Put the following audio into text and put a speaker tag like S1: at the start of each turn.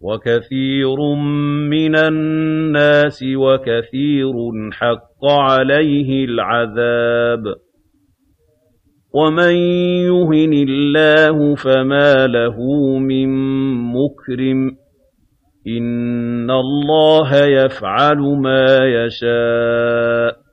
S1: وَكَثِيرٌ مِّنَ النَّاسِ وَكَثِيرٌ حَقَّ عَلَيْهِ الْعَذَابُ ۗ. وَمَن يُهِنِ اللَّهُ فَمَا لَهُ مِن مُّكْرِمٍ ۚ. إِنَّ اللَّهَ يَفْعَلُ مَا يَشَاءُ.